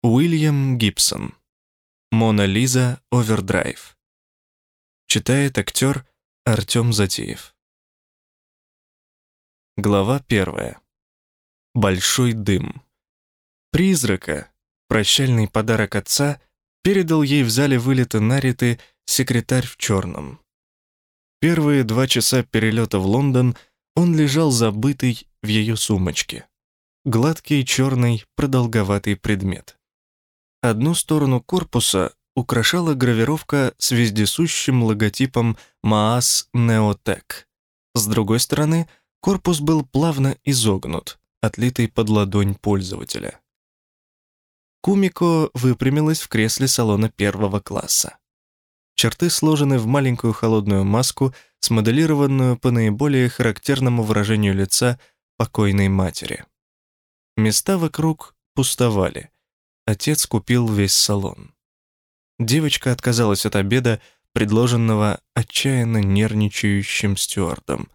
Уильям Гибсон. Мона Лиза Овердрайв. Читает актер Артем Затеев. Глава первая. Большой дым. Призрака, прощальный подарок отца, передал ей в зале вылета Нариты секретарь в черном. Первые два часа перелета в Лондон он лежал забытый в ее сумочке. Гладкий черный продолговатый предмет. Одну сторону корпуса украшала гравировка с вездесущим логотипом Maas Neotech. С другой стороны, корпус был плавно изогнут, отлитый под ладонь пользователя. Кумико выпрямилась в кресле салона первого класса. Черты сложены в маленькую холодную маску, смоделированную по наиболее характерному выражению лица покойной матери. Места вокруг пустовали — Отец купил весь салон. Девочка отказалась от обеда, предложенного отчаянно нервничающим стюардом.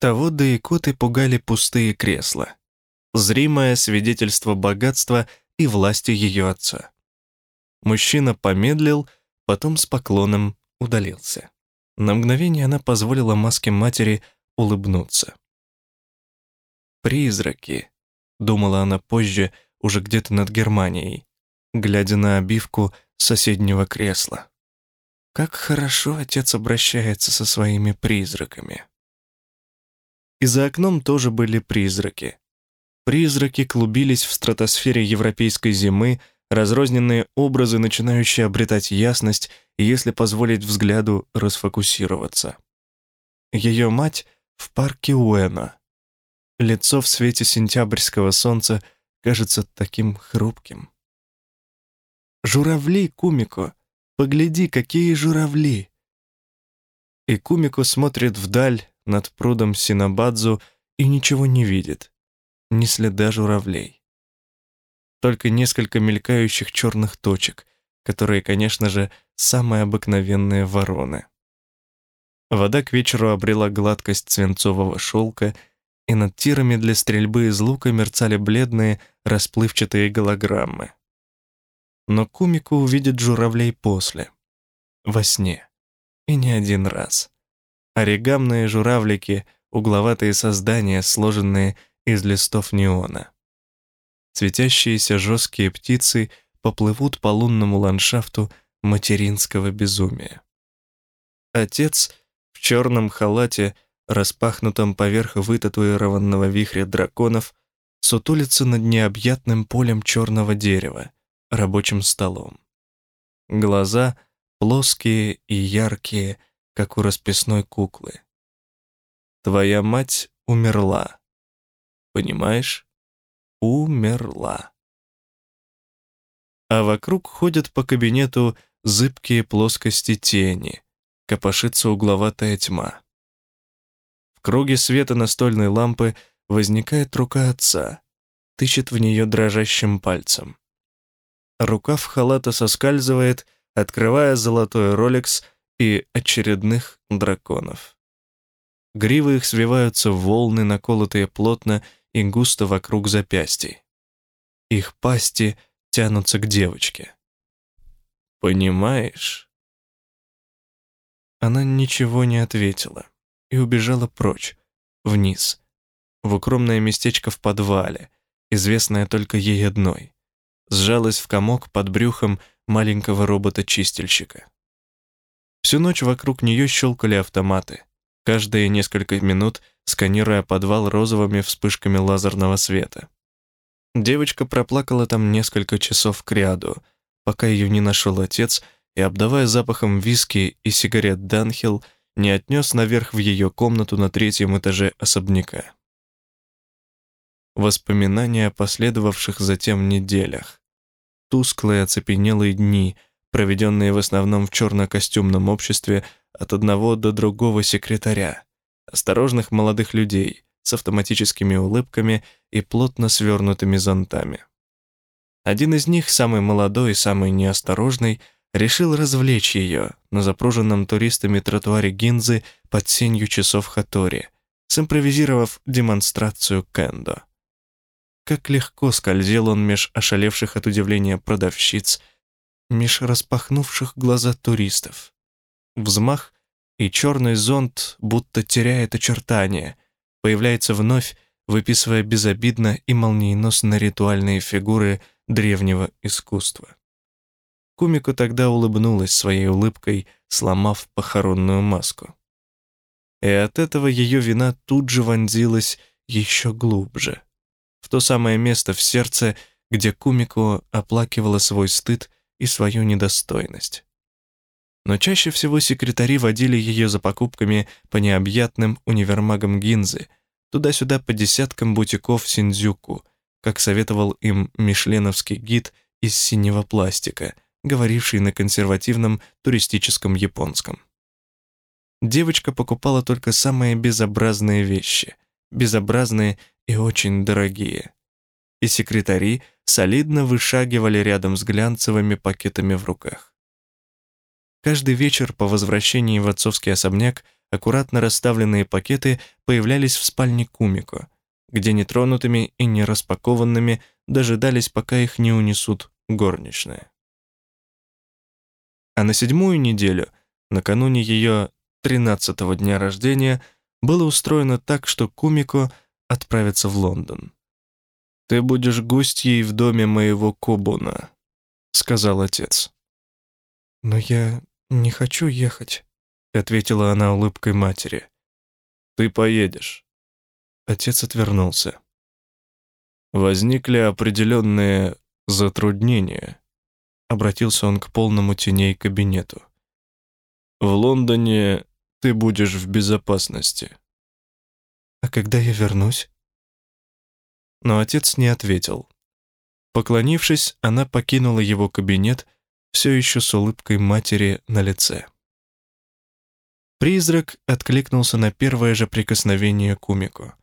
Того да и коты пугали пустые кресла. Зримое свидетельство богатства и власти ее отца. Мужчина помедлил, потом с поклоном удалился. На мгновение она позволила маске матери улыбнуться. «Призраки», — думала она позже, — уже где-то над Германией, глядя на обивку соседнего кресла. Как хорошо отец обращается со своими призраками. И за окном тоже были призраки. Призраки клубились в стратосфере европейской зимы, разрозненные образы, начинающие обретать ясность, если позволить взгляду расфокусироваться. Ее мать в парке Уэна. Лицо в свете сентябрьского солнца — кажется таким хрупким. «Журавли, Кумико! Погляди, какие журавли!» И Кумико смотрит вдаль над прудом Синабадзу и ничего не видит, ни следа журавлей. Только несколько мелькающих черных точек, которые, конечно же, самые обыкновенные вороны. Вода к вечеру обрела гладкость свинцового шелка — и над тирами для стрельбы из лука мерцали бледные, расплывчатые голограммы. Но Кумико увидит журавлей после, во сне, и не один раз. Оригамные журавлики — угловатые создания, сложенные из листов неона. Светящиеся жесткие птицы поплывут по лунному ландшафту материнского безумия. Отец в черном халате — распахнутом поверх вытатуированного вихря драконов, сутулится над необъятным полем черного дерева, рабочим столом. Глаза плоские и яркие, как у расписной куклы. Твоя мать умерла. Понимаешь? Умерла. А вокруг ходят по кабинету зыбкие плоскости тени, копошится угловатая тьма. Круге света настольной лампы возникает рука отца, тычет в нее дрожащим пальцем. Рукав халата соскальзывает, открывая золотой роликс и очередных драконов. Гривы их свиваются в волны, наколотые плотно и густо вокруг запястий. Их пасти тянутся к девочке. «Понимаешь?» Она ничего не ответила и убежала прочь, вниз, в укромное местечко в подвале, известное только ей одной. Сжалась в комок под брюхом маленького робота-чистильщика. Всю ночь вокруг нее щелкали автоматы, каждые несколько минут сканируя подвал розовыми вспышками лазерного света. Девочка проплакала там несколько часов кряду, пока ее не нашел отец и, обдавая запахом виски и сигарет Данхилл, не отнес наверх в ее комнату на третьем этаже особняка. Воспоминания о последовавших затем неделях. Тусклые оцепенелые дни, проведенные в основном в черно-костюмном обществе от одного до другого секретаря, осторожных молодых людей с автоматическими улыбками и плотно свернутыми зонтами. Один из них, самый молодой и самый неосторожный, решил развлечь ее на запруженном туристами тротуаре Гинзы под сенью часов Хатори, симпровизировав демонстрацию кендо. как легко скользил он меж ошалевших от удивления продавщиц, меж распахнувших глаза туристов. Взмах, и черный зонт будто теряет очертания, появляется вновь, выписывая безобидно и молниеносно ритуальные фигуры древнего искусства. Кумико тогда улыбнулась своей улыбкой, сломав похоронную маску. И от этого ее вина тут же вонзилась еще глубже, в то самое место в сердце, где Кумико оплакивала свой стыд и свою недостойность. Но чаще всего секретари водили ее за покупками по необъятным универмагам Гинзы, туда-сюда по десяткам бутиков Синдзюку, как советовал им мишленовский гид из синего пластика, говоривший на консервативном туристическом японском. Девочка покупала только самые безобразные вещи, безобразные и очень дорогие. И секретари солидно вышагивали рядом с глянцевыми пакетами в руках. Каждый вечер по возвращении в отцовский особняк аккуратно расставленные пакеты появлялись в спальне Кумико, где нетронутыми и не распакованными дожидались, пока их не унесут горничные. А на седьмую неделю, накануне ее тринадцатого дня рождения, было устроено так, что Кумико отправится в Лондон. «Ты будешь гостьей в доме моего Кобуна», — сказал отец. «Но я не хочу ехать», — ответила она улыбкой матери. «Ты поедешь». Отец отвернулся. «Возникли определенные затруднения», — обратился он к полному теней кабинету. «В Лондоне ты будешь в безопасности». «А когда я вернусь?» Но отец не ответил. Поклонившись, она покинула его кабинет, все еще с улыбкой матери на лице. Призрак откликнулся на первое же прикосновение Кумико.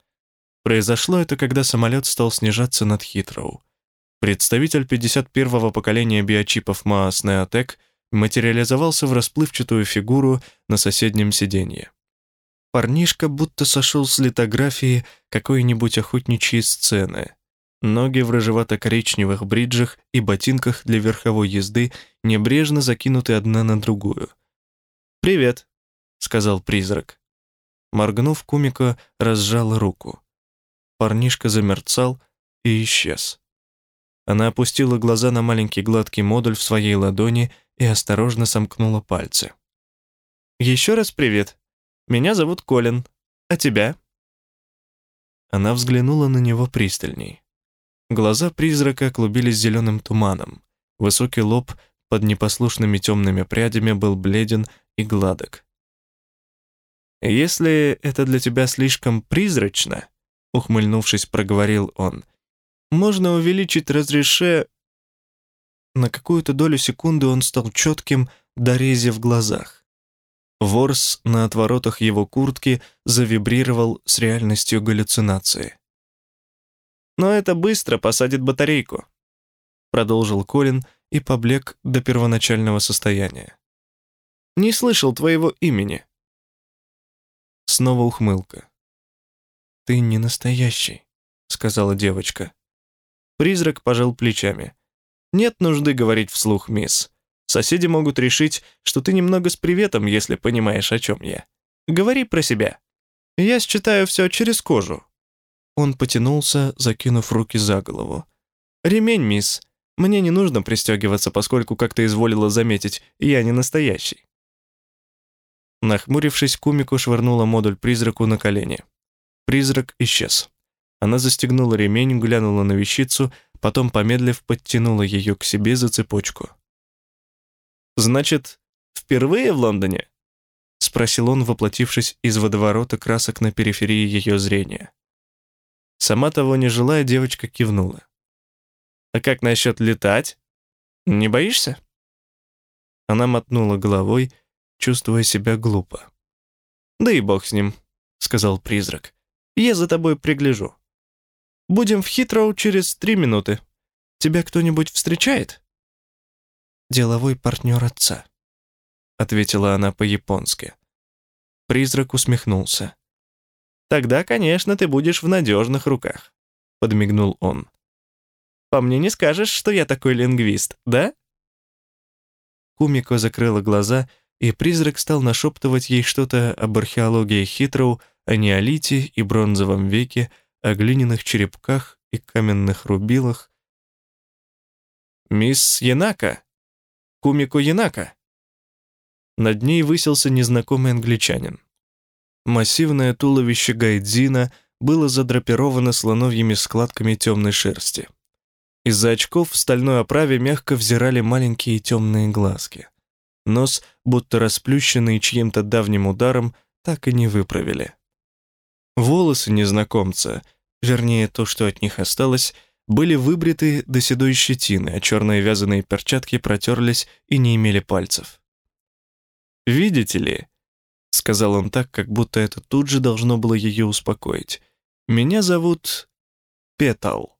Произошло это, когда самолет стал снижаться над Хитроу. Представитель 51-го поколения биочипов Маас Неотек материализовался в расплывчатую фигуру на соседнем сиденье. Парнишка будто сошел с литографии какой-нибудь охотничьей сцены. Ноги в рыжевато-коричневых бриджах и ботинках для верховой езды небрежно закинуты одна на другую. «Привет», — сказал призрак. Моргнув, Кумика разжала руку. Парнишка замерцал и исчез. Она опустила глаза на маленький гладкий модуль в своей ладони и осторожно сомкнула пальцы. «Еще раз привет. Меня зовут Колин. А тебя?» Она взглянула на него пристальней. Глаза призрака клубились зеленым туманом. Высокий лоб под непослушными темными прядями был бледен и гладок. «Если это для тебя слишком призрачно», — ухмыльнувшись, проговорил он, «можно увеличить разреше...» На какую-то долю секунды он стал четким до рези в глазах. Ворс на отворотах его куртки завибрировал с реальностью галлюцинации. «Но это быстро посадит батарейку», — продолжил Колин и поблек до первоначального состояния. «Не слышал твоего имени». Снова ухмылка. «Ты не настоящий», — сказала девочка. Призрак пожал плечами. «Нет нужды говорить вслух, мисс. Соседи могут решить, что ты немного с приветом, если понимаешь, о чем я. Говори про себя. Я считаю все через кожу». Он потянулся, закинув руки за голову. «Ремень, мисс. Мне не нужно пристегиваться, поскольку, как ты изволила заметить, я не настоящий». Нахмурившись, Кумику швырнула модуль призраку на колени. Призрак исчез. Она застегнула ремень, глянула на вещицу, потом, помедлив, подтянула ее к себе за цепочку. «Значит, впервые в Лондоне?» — спросил он, воплотившись из водоворота красок на периферии ее зрения. Сама того не желая, девочка кивнула. «А как насчет летать? Не боишься?» Она мотнула головой, чувствуя себя глупо. «Да и бог с ним», — сказал призрак. «Я за тобой пригляжу. Будем в Хитроу через три минуты. Тебя кто-нибудь встречает?» «Деловой партнер отца», — ответила она по-японски. Призрак усмехнулся. «Тогда, конечно, ты будешь в надежных руках», — подмигнул он. По мне не скажешь, что я такой лингвист, да?» Кумико закрыла глаза, и призрак стал нашептывать ей что-то об археологии Хитроу, о неолите и бронзовом веке, о глиняных черепках и каменных рубилах. «Мисс Янака! Кумико Янака!» Над ней высился незнакомый англичанин. Массивное туловище Гайдзина было задрапировано слоновьими складками темной шерсти. Из-за очков в стальной оправе мягко взирали маленькие темные глазки. Нос, будто расплющенный чьим-то давним ударом, так и не выправили. Волосы незнакомца, вернее, то, что от них осталось, были выбриты до седой щетины, а черные вязаные перчатки протерлись и не имели пальцев. «Видите ли», — сказал он так, как будто это тут же должно было ее успокоить, «меня зовут Петал».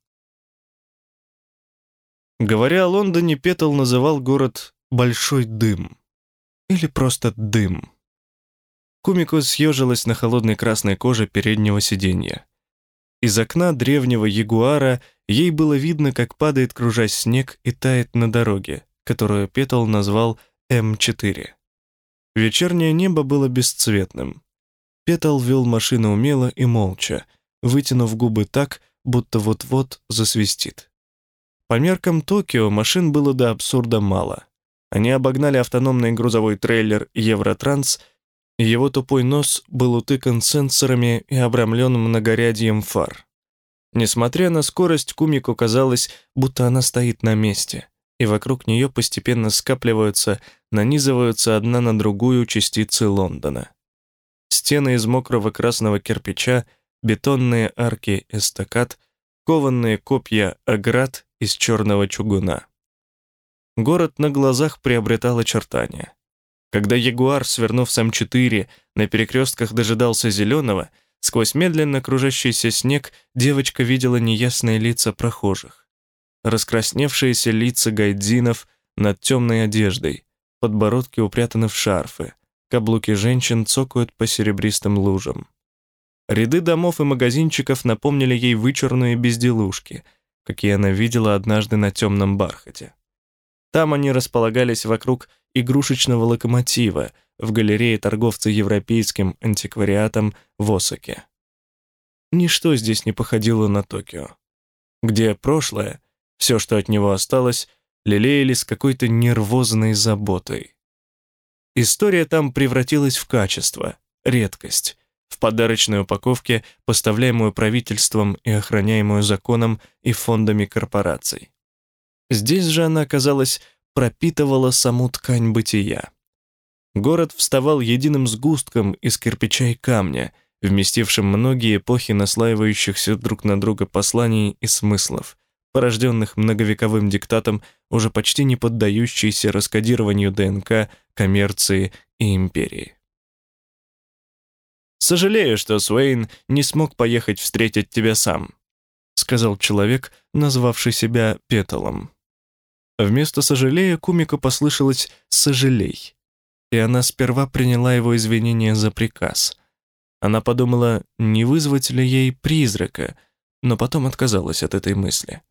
Говоря о Лондоне, Петл называл город «большой дым» или просто «дым». Кумико съежилась на холодной красной коже переднего сиденья. Из окна древнего ягуара ей было видно, как падает, кружась снег, и тает на дороге, которую Петл назвал М4. Вечернее небо было бесцветным. Петл вел машину умело и молча, вытянув губы так, будто вот-вот засвистит. По меркам Токио машин было до абсурда мало. Они обогнали автономный грузовой трейлер «Евротранс», его тупой нос был утыкан сенсорами и обрамлен многорядьем фар. Несмотря на скорость, Кумику казалось, будто она стоит на месте, и вокруг нее постепенно скапливаются, нанизываются одна на другую частицы Лондона. Стены из мокрого красного кирпича, бетонные арки эстакад, кованные копья оград из черного чугуна. Город на глазах приобретал очертания. Когда Ягуар, свернув с М4, на перекрестках дожидался зеленого, сквозь медленно кружащийся снег девочка видела неясные лица прохожих. Раскрасневшиеся лица гайдзинов над темной одеждой, подбородки упрятаны в шарфы, каблуки женщин цокают по серебристым лужам. Ряды домов и магазинчиков напомнили ей вычурные безделушки — какие она видела однажды на темном бархате. Там они располагались вокруг игрушечного локомотива в галерее торговца европейским антиквариатом в Осаке. Ничто здесь не походило на Токио, где прошлое, все, что от него осталось, лелеяли с какой-то нервозной заботой. История там превратилась в качество, редкость, в подарочной упаковке, поставляемую правительством и охраняемую законом и фондами корпораций. Здесь же она, казалось, пропитывала саму ткань бытия. Город вставал единым сгустком из кирпича и камня, вместившим многие эпохи наслаивающихся друг на друга посланий и смыслов, порожденных многовековым диктатом, уже почти не поддающейся раскодированию ДНК, коммерции и империи. Сожалею, что Суэйн не смог поехать встретить тебя сам», сказал человек, назвавший себя Петалом. Вместо «сожалея» Кумико послышалось «сожалей», и она сперва приняла его извинения за приказ. Она подумала, не вызвать ли ей призрака, но потом отказалась от этой мысли.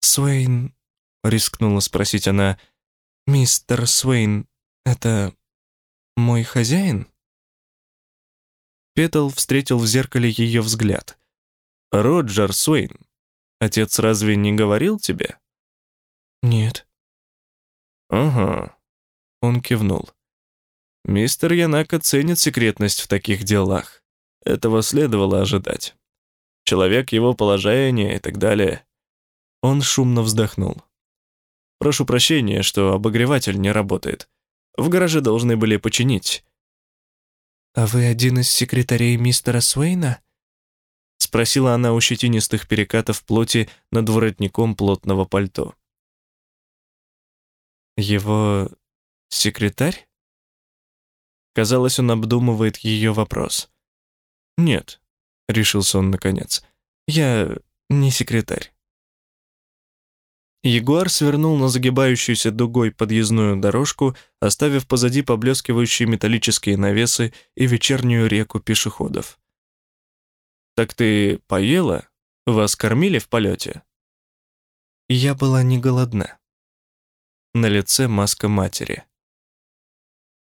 «Суэйн», — рискнула спросить она, — «мистер Суэйн, это мой хозяин?» Петл встретил в зеркале ее взгляд. «Роджер Суэйн, отец разве не говорил тебе?» «Нет». «Ага», — он кивнул. «Мистер Янака ценит секретность в таких делах. Этого следовало ожидать. Человек его положения и так далее». Он шумно вздохнул. «Прошу прощения, что обогреватель не работает. В гараже должны были починить. «А вы один из секретарей мистера Суэйна?» — спросила она у щетинистых перекатов плоти над воротником плотного пальто. «Его секретарь?» Казалось, он обдумывает ее вопрос. «Нет», — решился он наконец, — «я не секретарь». Ягуар свернул на загибающуюся дугой подъездную дорожку, оставив позади поблескивающие металлические навесы и вечернюю реку пешеходов. «Так ты поела? Вас кормили в полете?» я была не голодна. На лице маска матери.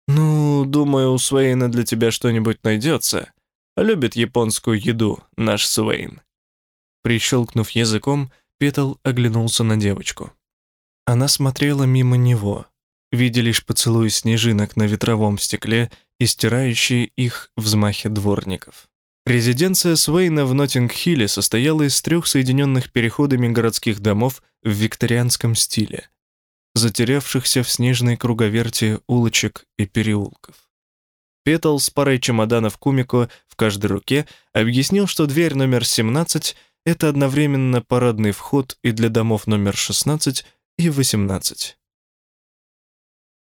«Ну, думаю, у Суэйна для тебя что-нибудь найдется. Любит японскую еду наш Суэйн». Прищелкнув языком, Петл оглянулся на девочку. Она смотрела мимо него, видя лишь поцелуи снежинок на ветровом стекле и стирающие их взмахи дворников. Резиденция Суэйна в Ноттинг-Хилле состояла из трех соединенных переходами городских домов в викторианском стиле, затерявшихся в снежной круговерти улочек и переулков. Петл с парой чемоданов Кумико в каждой руке объяснил, что дверь номер 17 — это одновременно парадный вход и для домов номер 16 и 18.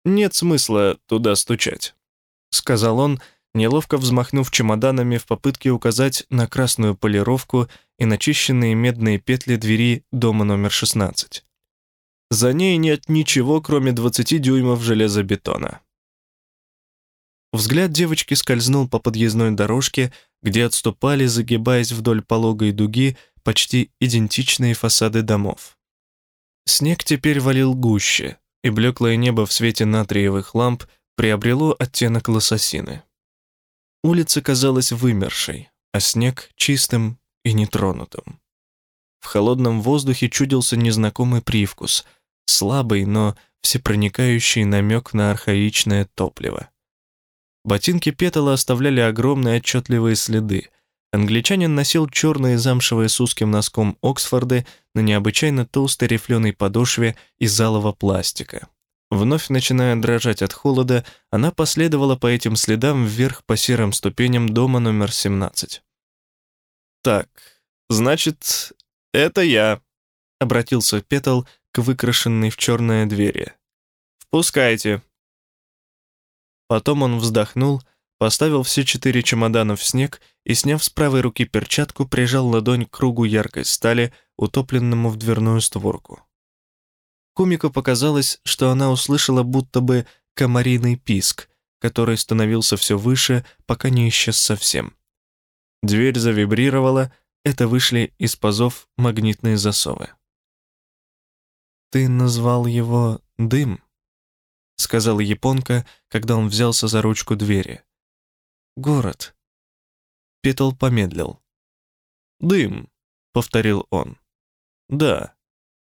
«Нет смысла туда стучать», — сказал он, неловко взмахнув чемоданами в попытке указать на красную полировку и начищенные медные петли двери дома номер 16. За ней нет ничего, кроме 20 дюймов железобетона. Взгляд девочки скользнул по подъездной дорожке, где отступали, загибаясь вдоль пологой дуги, почти идентичные фасады домов. Снег теперь валил гуще, и блеклое небо в свете натриевых ламп приобрело оттенок лососины. Улица казалась вымершей, а снег — чистым и нетронутым. В холодном воздухе чудился незнакомый привкус, слабый, но всепроникающий намек на архаичное топливо. Ботинки Петала оставляли огромные отчетливые следы. Англичанин носил черные замшевые с узким носком Оксфорды на необычайно толстой рифленой подошве из алого пластика. Вновь начиная дрожать от холода, она последовала по этим следам вверх по серым ступеням дома номер 17. «Так, значит, это я», — обратился Петл к выкрашенной в черное двери. «Впускайте». Потом он вздохнул, поставил все четыре чемодана в снег и, сняв с правой руки перчатку, прижал ладонь к кругу яркой стали, утопленному в дверную створку. Кумику показалось, что она услышала будто бы комариный писк, который становился все выше, пока не исчез совсем. Дверь завибрировала, это вышли из пазов магнитные засовы. «Ты назвал его Дым», — сказала японка, когда он взялся за ручку двери. «Город». Петл помедлил. «Дым», — повторил он. «Да,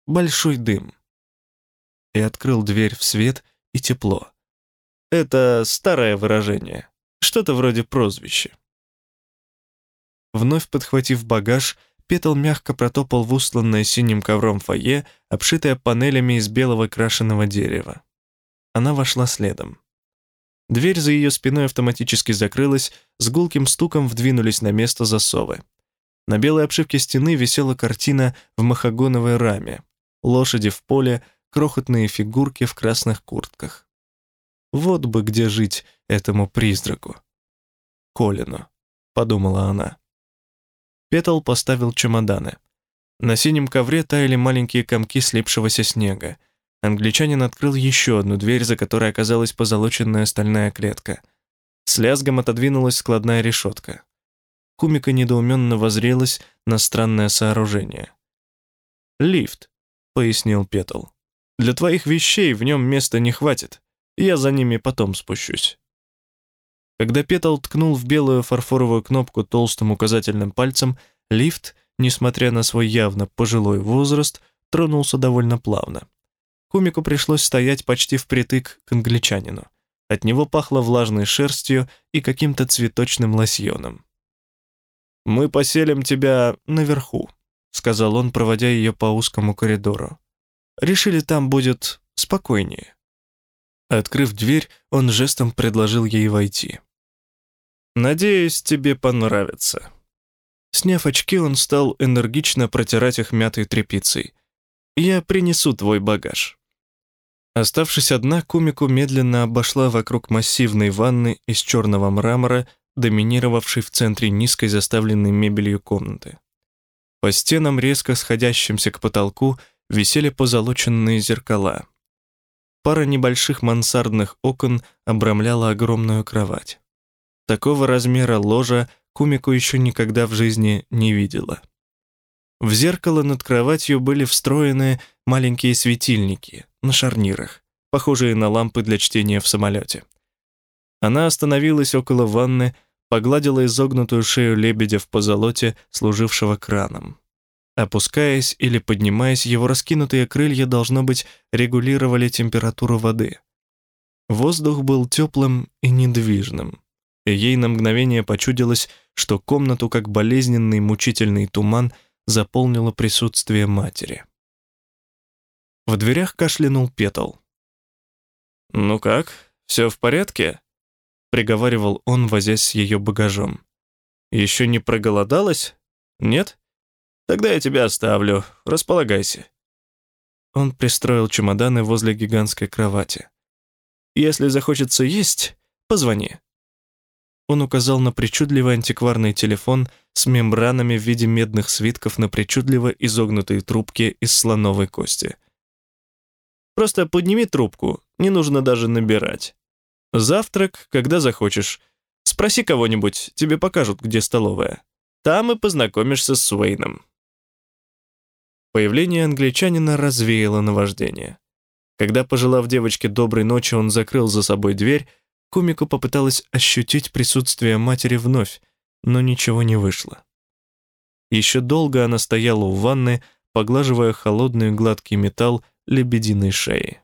большой дым». И открыл дверь в свет и тепло. Это старое выражение, что-то вроде прозвища. Вновь подхватив багаж, Петл мягко протопал в устланное синим ковром фойе, обшитое панелями из белого крашеного дерева. Она вошла следом. Дверь за ее спиной автоматически закрылась, с гулким стуком вдвинулись на место засовы. На белой обшивке стены висела картина в махагоновой раме. Лошади в поле, крохотные фигурки в красных куртках. Вот бы где жить этому призраку. Колину, подумала она. Петл поставил чемоданы. На синем ковре таяли маленькие комки слипшегося снега. Англичанин открыл еще одну дверь, за которой оказалась позолоченная стальная клетка. С лязгом отодвинулась складная решетка. Кумика недоуменно возрелась на странное сооружение. «Лифт», — пояснил Петл. «Для твоих вещей в нем места не хватит. Я за ними потом спущусь». Когда Петл ткнул в белую фарфоровую кнопку толстым указательным пальцем, лифт, несмотря на свой явно пожилой возраст, тронулся довольно плавно. Кумику пришлось стоять почти впритык к англичанину. От него пахло влажной шерстью и каким-то цветочным лосьоном. «Мы поселим тебя наверху», — сказал он, проводя ее по узкому коридору. «Решили, там будет спокойнее». Открыв дверь, он жестом предложил ей войти. «Надеюсь, тебе понравится». Сняв очки, он стал энергично протирать их мятой тряпицей. «Я принесу твой багаж». Оставшись одна, Кумику медленно обошла вокруг массивной ванны из черного мрамора, доминировавшей в центре низкой заставленной мебелью комнаты. По стенам, резко сходящимся к потолку, висели позолоченные зеркала. Пара небольших мансардных окон обрамляла огромную кровать. Такого размера ложа Кумику еще никогда в жизни не видела. В зеркало над кроватью были встроены маленькие светильники на шарнирах, похожие на лампы для чтения в самолете. Она остановилась около ванны, погладила изогнутую шею лебедя в позолоте, служившего краном. Опускаясь или поднимаясь, его раскинутые крылья, должно быть, регулировали температуру воды. Воздух был теплым и недвижным, и ей на мгновение почудилось, что комнату, как болезненный мучительный туман, заполнило присутствие матери. В дверях кашлянул Петл. «Ну как, все в порядке?» — приговаривал он, возясь с ее багажом. «Еще не проголодалась? Нет? Тогда я тебя оставлю. Располагайся». Он пристроил чемоданы возле гигантской кровати. «Если захочется есть, позвони». Он указал на причудливый антикварный телефон с мембранами в виде медных свитков на причудливо изогнутой трубке из слоновой кости. «Просто подними трубку, не нужно даже набирать. Завтрак, когда захочешь. Спроси кого-нибудь, тебе покажут, где столовая. Там и познакомишься с Уэйном». Появление англичанина развеяло наваждение. Когда, пожелав девочке доброй ночи, он закрыл за собой дверь, Кумико попыталась ощутить присутствие матери вновь, но ничего не вышло. Еще долго она стояла у ванны, поглаживая холодный гладкий металл лебединой шеи.